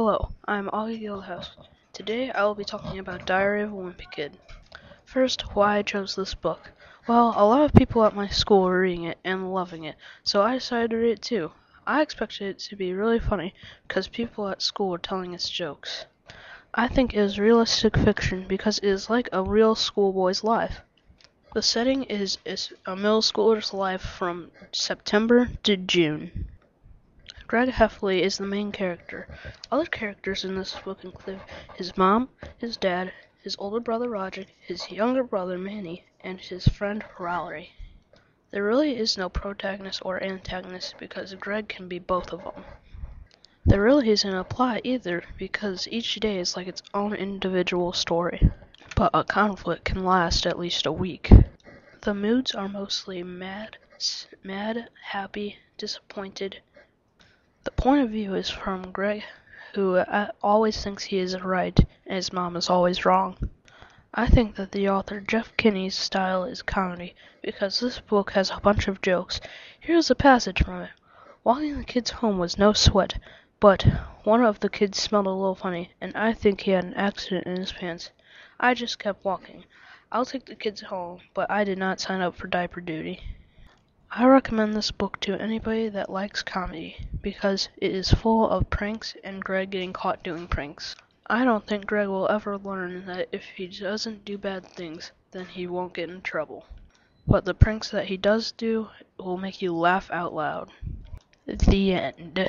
Hello, I'm Augie Gilhouse. Today I will be talking about Diary of a Wimpy Kid. First, why I chose this book. Well, a lot of people at my school were reading it and loving it, so I decided to read it too. I expected it to be really funny because people at school were telling us jokes. I think it is realistic fiction because it is like a real schoolboy's life. The setting is, is a middle schooler's life from September to June. Greg Heffley is the main character. Other characters in this book include his mom, his dad, his older brother Rodrick, his younger brother Manny, and his friend Rowley. There really is no protagonist or antagonist because Greg can be both of them. There really isn't a plot either because each day is like its own individual story. But a conflict can last at least a week. The moods are mostly mad, mad, happy, disappointed, the point of view is from Greg, who uh, always thinks he is right and his mom is always wrong. I think that the author Jeff Kinney's style is comedy because this book has a bunch of jokes. Here's a passage from it. Walking the kids home was no sweat, but one of the kids smelled a little funny, and I think he had an accident in his pants. I just kept walking. I'll take the kids home, but I did not sign up for diaper duty. I recommend this book to anybody that likes comedy because it is full of pranks and Greg getting caught doing pranks. I don't think Greg will ever learn that if he doesn't do bad things, then he won't get in trouble. But the pranks that he does do will make you laugh out loud. The end.